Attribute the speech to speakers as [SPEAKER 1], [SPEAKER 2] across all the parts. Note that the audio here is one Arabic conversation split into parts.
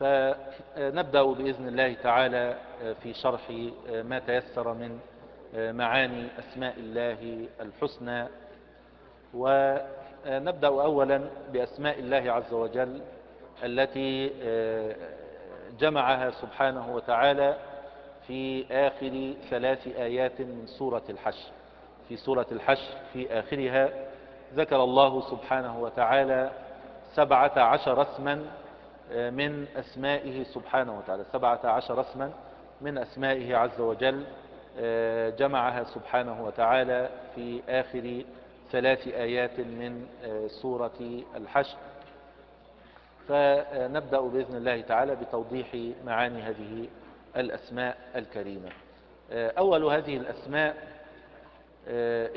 [SPEAKER 1] فنبدأ بإذن الله تعالى في شرح ما تيسر من معاني أسماء الله الحسنى. ونبدأ أولا بأسماء الله عز وجل التي جمعها سبحانه وتعالى في آخر ثلاث آيات من سورة الحشر. في سورة الحشر في آخرها ذكر الله سبحانه وتعالى سبعة عشر اسما من أسمائه سبحانه وتعالى. سبعة عشر اسما من أسمائه عز وجل جمعها سبحانه وتعالى في آخر ثلاث آيات من سورة الحشر. فنبدأ بإذن الله تعالى بتوضيح معاني هذه الأسماء الكريمة. أول هذه الأسماء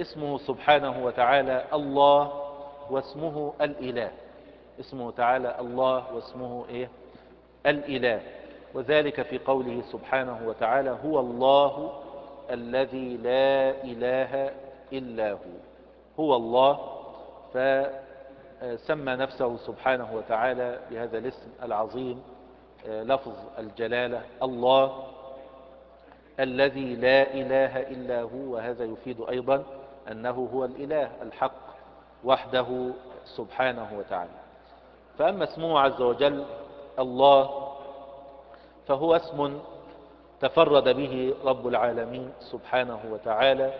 [SPEAKER 1] اسمه سبحانه وتعالى الله واسمه الإله. اسمه تعالى الله واسمه إيه؟ الإله. وذلك في قوله سبحانه وتعالى هو الله الذي لا إله إلا هو. هو الله. فسمى نفسه سبحانه وتعالى بهذا الاسم العظيم لفظ الجلالة الله الذي لا إله إلا هو. وهذا يفيد أيضا أنه هو الإله الحق وحده سبحانه وتعالى. فأما اسمه عز وجل الله فهو اسم تفرد به رب العالمين سبحانه وتعالى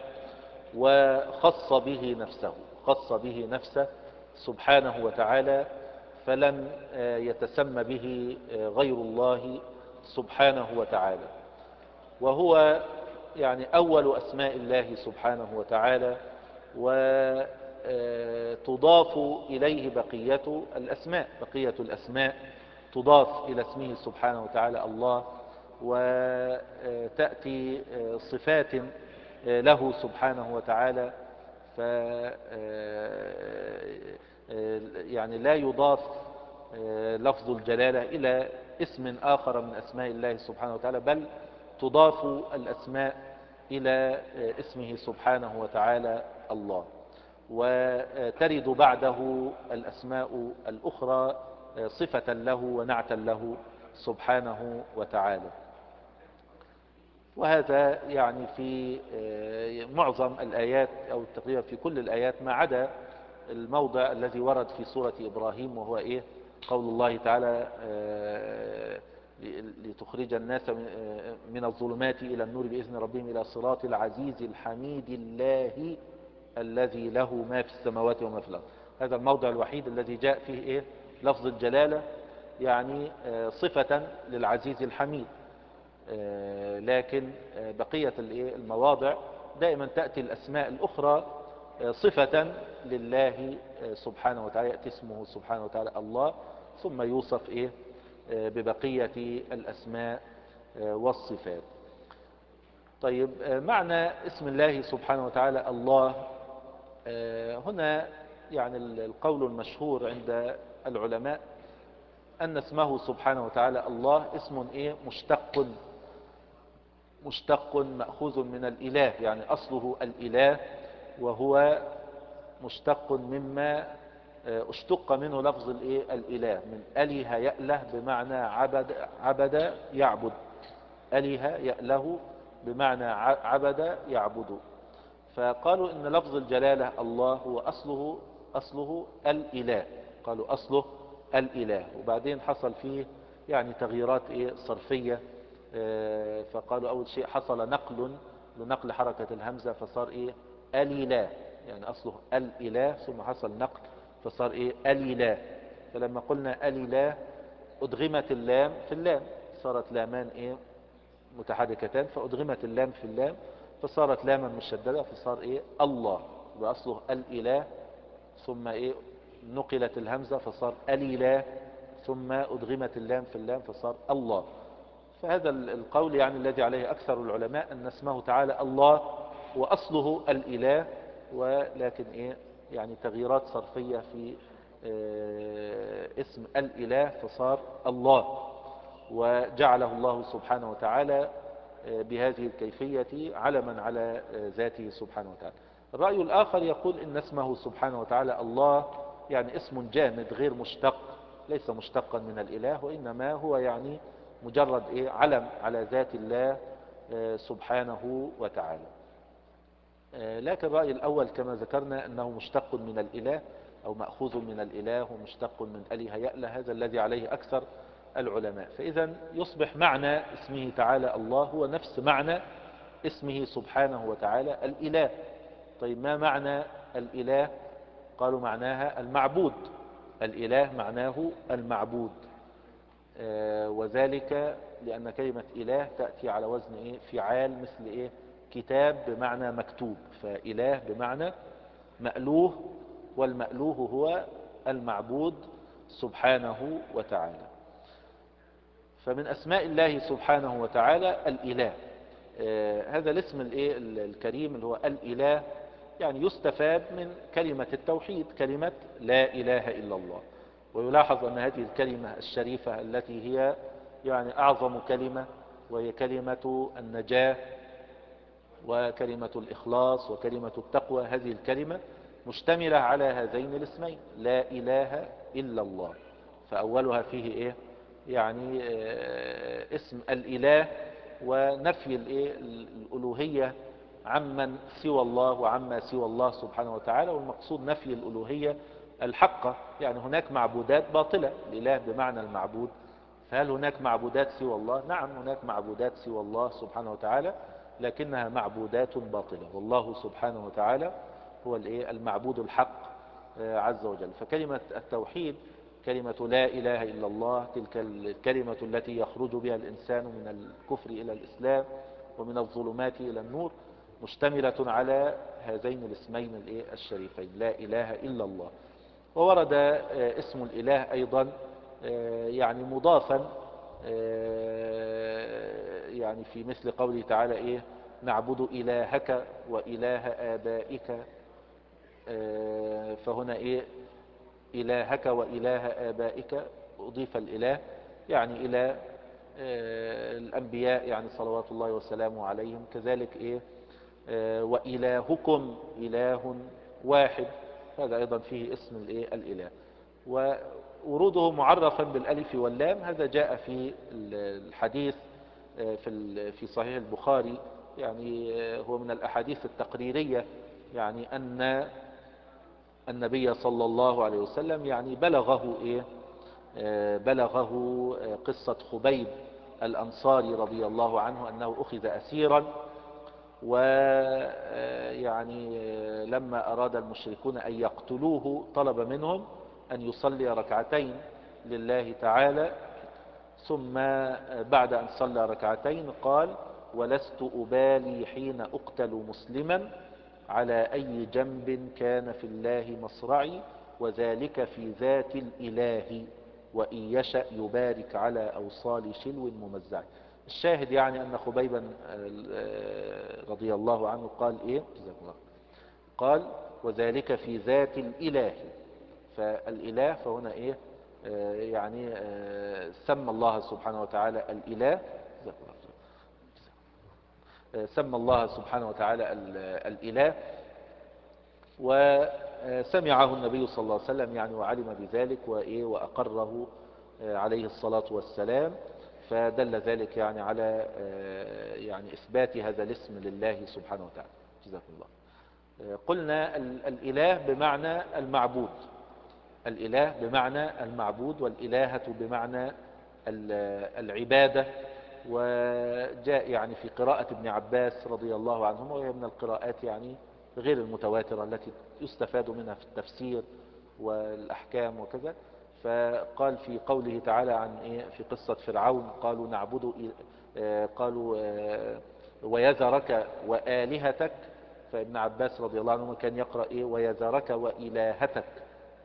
[SPEAKER 1] وخص به نفسه خص به نفسه سبحانه وتعالى فلم يتسمى به غير الله سبحانه وتعالى. وهو يعني أول أسماء الله سبحانه وتعالى وتضاف إليه بقية الأسماء. بقية الأسماء تضاف إلى اسمه سبحانه وتعالى الله وتأتي صفات له سبحانه وتعالى. ف يعني لا يضاف لفظ الجلالة إلى اسم آخر من أسماء الله سبحانه وتعالى بل تضاف الأسماء إلى اسمه سبحانه وتعالى الله. وترد بعده الأسماء الأخرى صفة له ونعتا له سبحانه وتعالى. وهذا يعني في معظم الآيات أو تقريبا في كل الآيات ما عدا الموضع الذي ورد في سورة إبراهيم وهو إيه؟ قول الله تعالى لتخرج الناس من الظلمات إلى النور بإذن ربهم إلى صراط العزيز الحميد الله الذي له ما في السماوات وما في الأرض. هذا الموضع الوحيد الذي جاء فيه إيه؟ لفظ الجلالة يعني صفة للعزيز الحميد. لكن بقية المواضع دائما تأتي الأسماء الأخرى صفة لله سبحانه وتعالى يأتي اسمه سبحانه وتعالى الله ثم يوصف إيه؟ ببقية الأسماء والصفات. طيب معنى اسم الله سبحانه وتعالى الله هنا يعني القول المشهور عند العلماء أن اسمه سبحانه وتعالى الله اسم إيه؟ مشتق مشتق مأخوذ من الإله يعني أصله الإله وهو مشتق مما اشتق منه لفظ الإيه؟ الإله من اله يأله بمعنى عبد عبد يعبد اله يأله بمعنى عبد يعبد. فقالوا إن لفظ الجلالة الله هو أصله أصله الإله. قالوا أصله الإله. وبعدين حصل فيه يعني تغييرات إيه؟ صرفية. فقالوا أول شيء حصل نقل لنقل حركة الهمزة فصار إيه؟ الإله. يعني أصله الإله ثم حصل نقل فصار إيه؟ الإله. فلما قلنا الإله أدغمت اللام في اللام. صارت لامان إيه؟ متحركتان فأدغمت اللام في اللام. فصارت لاما مشددة فصار إيه؟ الله. وأصله الإله ثم إيه؟ نقلت الهمزة فصار الإله ثم أدغمت اللام في اللام فصار الله. فهذا القول يعني الذي عليه أكثر العلماء أن اسمه تعالى الله وأصله الإله ولكن إيه؟ يعني تغييرات صرفية في آه، اسم الإله فصار الله. وجعله الله سبحانه وتعالى بهذه الكيفية علما على آه، ذاته سبحانه وتعالى. الرأي الآخر يقول إن اسمه سبحانه وتعالى الله يعني اسم جامد غير مشتق ليس مشتقا من الإله وإنما هو يعني مجرد إيه؟ علم على ذات الله سبحانه وتعالى. لكن الرأي الأول كما ذكرنا أنه مشتق من الإله أو مأخوذ من الإله ومشتق من أله يأله هذا الذي عليه أكثر العلماء. فإذا يصبح معنى اسمه تعالى الله هو نفس معنى اسمه سبحانه وتعالى الإله. طيب ما معنى الإله؟ قالوا معناها المعبود. الإله معناه المعبود. آه، وذلك لأن كلمة إله تأتي على وزن إيه؟ فعال مثل إيه؟ كتاب بمعنى مكتوب. فإله بمعنى مألوه والمألوه هو المعبود سبحانه وتعالى. فمن أسماء الله سبحانه وتعالى الإله. آه هذا الاسم الكريم اللي هو الإله يعني يستفاد من كلمة التوحيد كلمة لا إله إلا الله. ويلاحظ أن هذه الكلمة الشريفة التي هي يعني أعظم كلمة وهي كلمة النجاة وكلمة الإخلاص وكلمة التقوى. هذه الكلمة مشتملة على هذين الاسمين لا إله إلا الله. فأولها فيه إيه؟ يعني آه، اسم الإله ونفي الألوهية عمن سوى الله وعما سوى الله سبحانه وتعالى والمقصود نفي الألوهية الحقة يعني هناك معبودات باطلة الإله بمعنى المعبود. فهل هناك معبودات سوى الله؟ نعم هناك معبودات سوى الله سبحانه وتعالى لكنها معبودات باطلة. والله سبحانه وتعالى هو المعبود الحق آه، عز وجل. فكلمة التوحيد كلمة لا إله إلا الله تلك الكلمة التي يخرج بها الإنسان من الكفر إلى الإسلام ومن الظلمات إلى النور مشتملة على هذين الاسمين الشريفين. لا إله إلا الله. وورد آه، اسم الإله أيضا آه، يعني مضافا يعني في مثل قوله تعالى إيه؟ نعبد إلهك وإله آبائك آه، فهنا إيه؟ إلهك وإله آبائك أضيف الإله يعني إلى آه، الأنبياء يعني صلوات الله وسلامه عليهم. كذلك إيه؟ آه، وإلهكم إله واحد. هذا أيضا فيه اسم الإيه؟ الإله. ووروده معرفا بالألف واللام. هذا جاء في الحديث في في صحيح البخاري. يعني هو من الأحاديث التقريرية يعني أن النبي صلى الله عليه وسلم يعني بلغه إيه؟ آه، بلغه آه، قصة خبيب الأنصاري رضي الله عنه أنه أخذ أسيرا ويعني آه، لما أراد المشركون أن يقتلوه طلب منهم أن يصلي ركعتين لله تعالى. ثم بعد أن صلى ركعتين قال ولست أبالي حين أقتل مسلما على أي جنب كان في الله مصرعي وذلك في ذات الإله وإن يشأ يبارك على أوصال شلو ممزع. الشاهد يعني أن خبيبا آه، رضي الله عنه قال إيه؟ قال وذلك في ذات الإله. فالإله فهنا إيه؟ آه، يعني آه، سمى الله سبحانه وتعالى الإله. سمى الله سبحانه وتعالى الإله وسمعه النبي صلى الله عليه وسلم يعني وعلم بذلك وإيه وأقره عليه الصلاة والسلام. فدل ذلك يعني على يعني إثبات هذا الاسم لله سبحانه وتعالى. جزاكم الله. قلنا الإله بمعنى المعبود. الإله بمعنى المعبود والإلهة بمعنى العبادة. وجاء يعني في قراءة ابن عباس رضي الله عنهما وهي من القراءات يعني غير المتواترة التي يستفاد منها في التفسير والأحكام وكذا. فقال في قوله تعالى عن إيه في قصة فرعون قالوا نعبد آه، قالوا آه، ويذرك وآلهتك. فابن عباس رضي الله عنه كان يقرأ إيه ويذرك وإلهتك.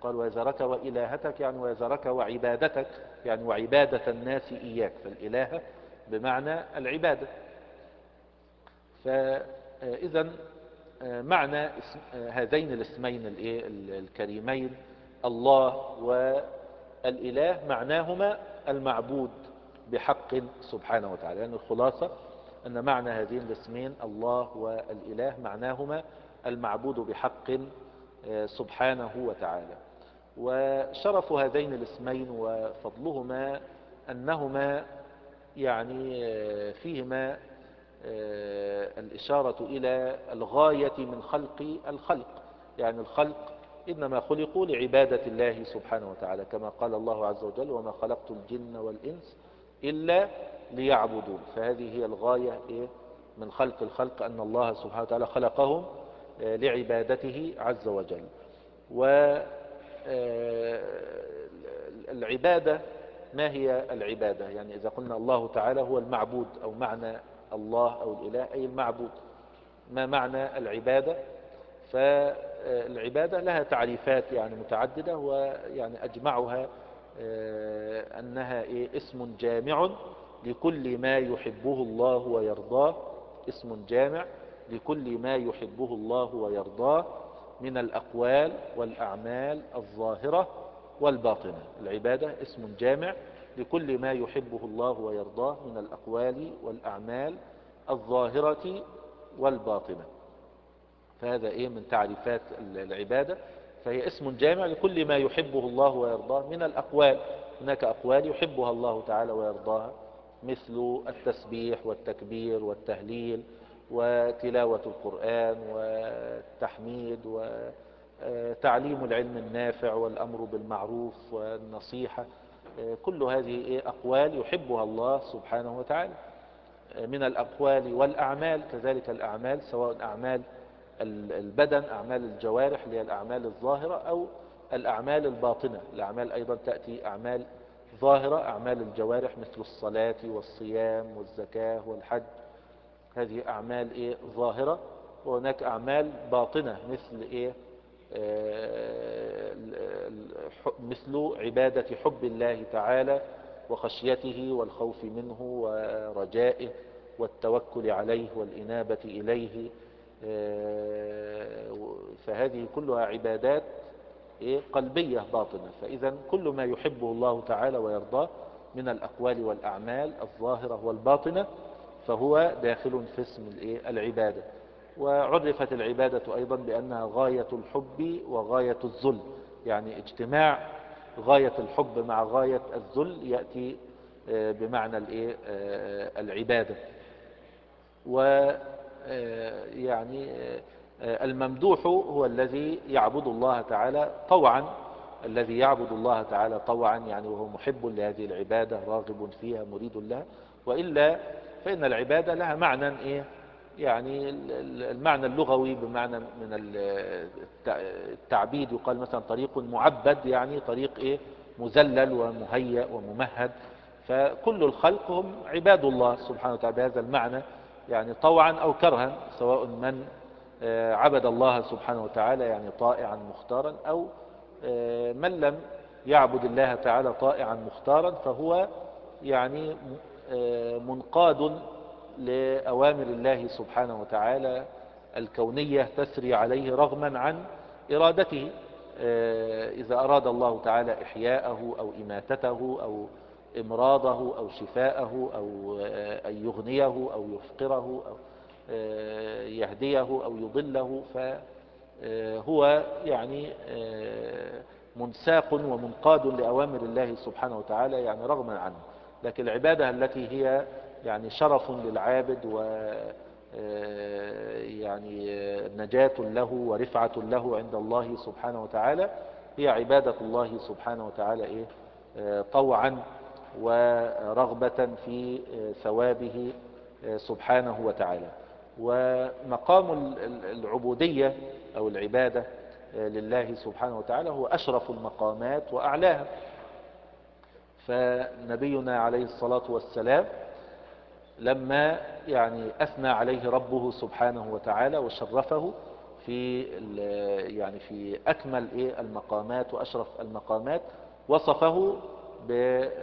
[SPEAKER 1] قال ويذرك وإلهتك يعني ويذرك وعبادتك يعني وعبادة الناس إياك فالإله بمعنى العبادة. فإذا معنى اسم هذين الاسمين الكريمين الله والإله معناهما المعبود بحق سبحانه وتعالى. يعني الخلاصة أن معنى هذين الاسمين الله والإله معناهما المعبود بحق سبحانه وتعالى. وشرف هذين الاسمين وفضلهما أنهما يعني فيهما الإشارة إلى الغاية من خلق الخلق. يعني الخلق إنما خلقوا لعبادة الله سبحانه وتعالى كما قال الله عز وجل وما خلقت الجن والإنس إلا ليعبدون فهذه هي الغاية من خلق الخلق أن الله سبحانه وتعالى خلقهم لعبادته عز وجل. والعبادة ما هي العبادة؟ يعني إذا قلنا الله تعالى هو المعبود أو معنى الله أو الإله أي المعبود. ما معنى العبادة؟ فالعبادة لها تعريفات يعني متعددة ويعني أجمعها أنها اسم جامع لكل ما يحبه الله ويرضاه. اسم جامع لكل ما يحبه الله ويرضاه من الأقوال والأعمال الظاهرة والباطنة. العبادة اسم جامع لكل ما يحبه الله ويرضاه من الأقوال والأعمال الظاهرة والباطنة. فهذا إيه من تعريفات العبادة؟ فهي اسم جامع لكل ما يحبه الله ويرضاه من الأقوال. هناك أقوال يحبها الله تعالى ويرضاها مثل التسبيح والتكبير والتهليل وتلاوة القرآن والتحميد وتعليم العلم النافع والأمر بالمعروف والنصيحة كل هذه أقوال يحبها الله سبحانه وتعالى. من الأقوال والأعمال كذلك الأعمال سواء أعمال البدن أعمال الجوارح اللي هي الأعمال الظاهرة أو الأعمال الباطنة. الأعمال أيضا تأتي أعمال ظاهرة أعمال الجوارح مثل الصلاة والصيام والزكاة والحج. هذه أعمال إيه ظاهرة. وهناك أعمال باطنة مثل إيه مثل عبادة حب الله تعالى وخشيته والخوف منه ورجائه والتوكل عليه والإنابة إليه. فهذه كلها عبادات قلبية باطنة. فإذا كل ما يحبه الله تعالى ويرضاه من الأقوال والأعمال الظاهرة والباطنة فهو داخل في اسم العبادة. وعرفت العبادة أيضا بأنها غاية الحب وغاية الذل. يعني اجتماع غاية الحب مع غاية الذل يأتي بمعنى العبادة. ويعني الممدوح هو الذي يعبد الله تعالى طوعا. الذي يعبد الله تعالى طوعا يعني وهو محب لهذه العبادة راغب فيها مريد لها. وإلا فإن العبادة لها معنى إيه؟ يعني المعنى اللغوي بمعنى من التعبيد يقال مثلا طريق معبد يعني طريق إيه؟ مذلل ومهيأ وممهد. فكل الخلق هم عباد الله سبحانه وتعالى بهذا المعنى يعني طوعا أو كرها سواء من عبد الله سبحانه وتعالى يعني طائعا مختارا أو من لم يعبد الله تعالى طائعا مختارا فهو يعني منقاد لأوامر الله سبحانه وتعالى الكونية تسري عليه رغما عن إرادته إذا أراد الله تعالى إحياءه أو إماتته أو إمراضه أو شفاءه أو أن يغنيه أو يفقره أو يهديه أو يضله فهو يعني منساق ومنقاد لأوامر الله سبحانه وتعالى يعني رغما عنه. لكن العبادة التي هي يعني شرف للعابد و يعني نجاة له ورفعة له عند الله سبحانه وتعالى. هي عبادة الله سبحانه وتعالى إيه؟ طوعا ورغبة في ثوابه سبحانه وتعالى. ومقام العبودية أو العبادة لله سبحانه وتعالى هو أشرف المقامات وأعلاها. فنبينا عليه الصلاة والسلام لما يعني أثنى عليه ربه سبحانه وتعالى وشرفه في يعني في أكمل إيه المقامات وأشرف المقامات وصفه ب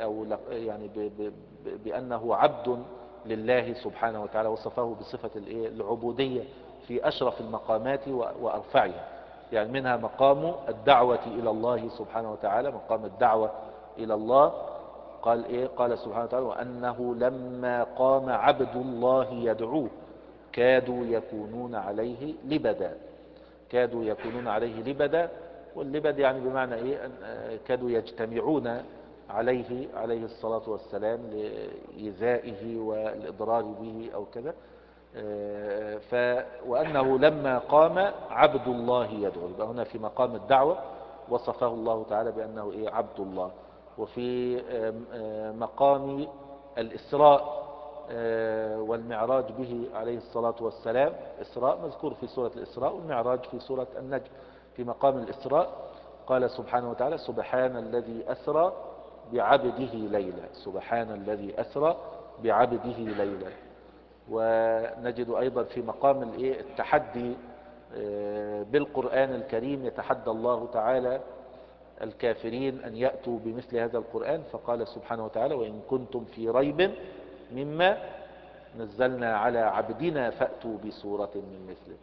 [SPEAKER 1] أو يعني ب ب ب بأنه عبد لله سبحانه وتعالى وصفه بصفة الإيه؟ العبودية في أشرف المقامات وأرفعها يعني منها مقام الدعوة إلى الله سبحانه وتعالى مقام الدعوة إلى الله قال إيه؟ قال سبحانه وتعالى وأنه لما قام عبد الله يدعوه كادوا يكونون عليه لبدا. كادوا يكونون عليه لبدا. واللبد يعني بمعنى أن- آه، كادوا يجتمعون عليه عليه الصلاة والسلام لإيذائه والإضرار به أو كذا. آه، ف وأنه لما قام عبد الله يدعو. يبقى هنا في مقام الدعوة وصفه الله تعالى بأنه إيه؟ عبد الله. وفي مقام الإسراء آه، والمعراج به عليه الصلاة والسلام. إسراء مذكور في سورة الإسراء والمعراج في سورة النجم في مقام الإسراء. قال سبحانه وتعالى سبحان الذي أسرى بعبده ليلا. سبحان الذي أسرى بعبده ليلا. ونجد أيضا في مقام؟ التحدي آه، بالقرآن الكريم يتحدى الله تعالى الكافرين أن يأتوا بمثل هذا القرآن فقال سبحانه وتعالى وإن كنتم في ريب مما نزلنا على عبدنا فأتوا بسورة من مثله.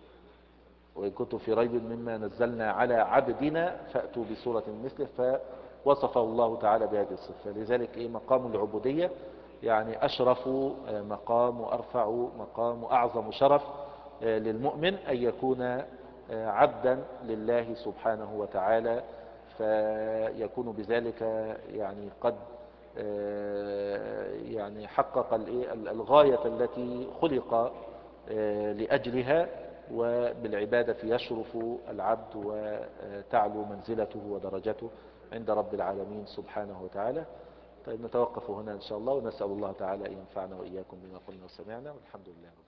[SPEAKER 1] وإن كنتم في ريب مما نزلنا على عبدنا فأتوا بسورة من مثله فوصفه الله تعالى بهذه الصفة. لذلك إيه مقام العبودية؟ يعني أشرف آه، مقام وأرفع مقام وأعظم شرف آه، للمؤمن أن يكون آه، عبدا لله سبحانه وتعالى فيكون بذلك يعني قد آه، يعني حقق؟ الغاية التي خلق آه، لأجلها وبالعبادة يشرف العبد وتعلو منزلته ودرجته عند رب العالمين سبحانه وتعالى طيب نتوقف هنا إن شاء الله ونسأل الله تعالى أن ينفعنا وإياكم بما قلنا وسمعنا والحمد لله